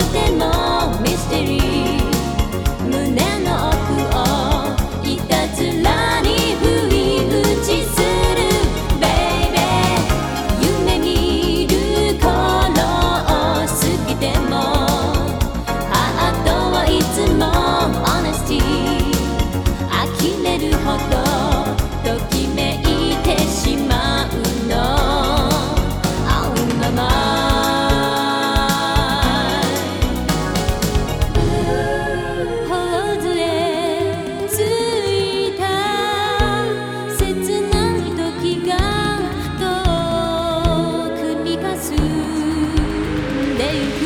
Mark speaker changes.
Speaker 1: しても巡り合いを く